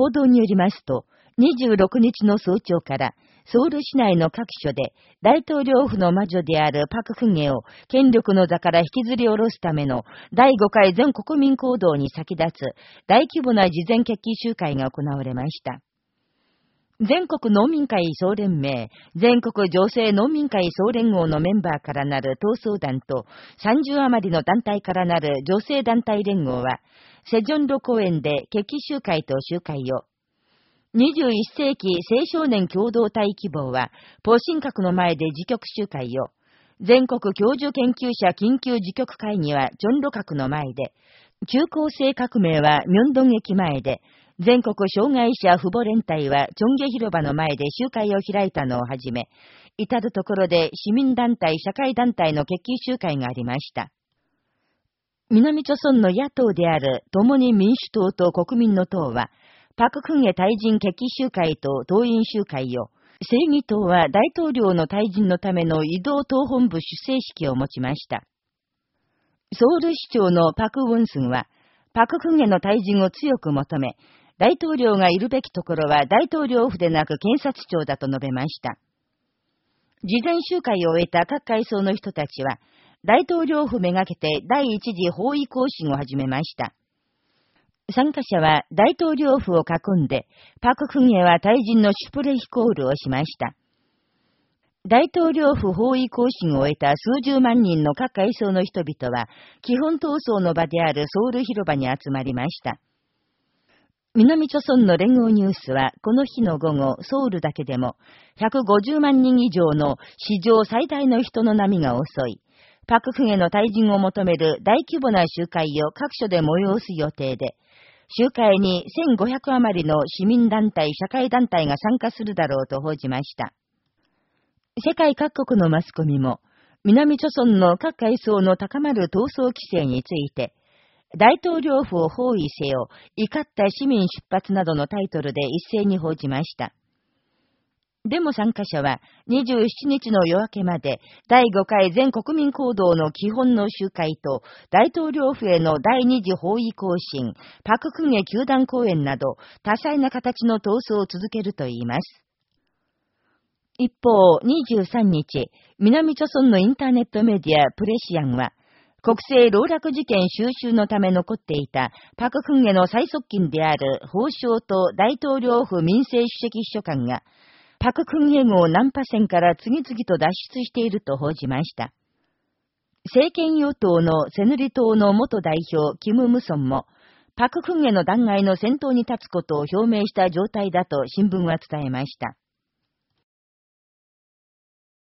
報道によりますと、26日の早朝から、ソウル市内の各所で、大統領府の魔女であるパク・クゲを権力の座から引きずり下ろすための第5回全国民行動に先立つ大規模な事前決起集会が行われました。全国農民会総連盟、全国女性農民会総連合のメンバーからなる闘争団と30余りの団体からなる女性団体連合は、セジョンロ公園で決起集会と集会を、21世紀青少年共同体希望は、ポ新閣の前で自局集会を、全国教授研究者緊急自局会議はジョンロ閣の前で、中高生革命はミョンドン駅前で、全国障害者父母連帯はチョンゲ広場の前で集会を開いたのをはじめ、至るところで市民団体、社会団体の決起集会がありました。南朝村の野党である共に民主党と国民の党は、パククンゲ退陣決起集会と党員集会を、正義党は大統領の退陣のための移動党本部出席式を持ちました。ソウル市長のパク・ウォンスンは、パククンゲの退陣を強く求め、大統領がいるべきところは大統領府でなく検察庁だと述べました。事前集会を終えた各階層の人たちは、大統領府めがけて第一次包囲行進を始めました。参加者は大統領府を囲んで、パククンゲは退陣のシュプレヒコールをしました。大統領府包囲行進を終えた数十万人の各階層の人々は、基本闘争の場であるソウル広場に集まりました。南朝村の連合ニュースは、この日の午後、ソウルだけでも、150万人以上の史上最大の人の波が襲い、パククゲの退陣を求める大規模な集会を各所で催す予定で、集会に1500余りの市民団体、社会団体が参加するだろうと報じました。世界各国のマスコミも、南朝村の各階層の高まる闘争規制について、大統領府を包囲せよ、怒った市民出発などのタイトルで一斉に報じました。デモ参加者は27日の夜明けまで第5回全国民行動の基本の集会と大統領府への第2次包囲行進、パククゲ球団公演など多彩な形の闘争を続けるといいます。一方、23日、南朝村のインターネットメディアプレシアンは、国政老落事件収集のため残っていたパククンゲの最側近である法相と大統領府民政主席秘書官が、パククンゲ号ナンパ線から次々と脱出していると報じました。政権与党のセヌリ党の元代表、キム・ムソンも、パククンゲの弾劾の先頭に立つことを表明した状態だと新聞は伝えました。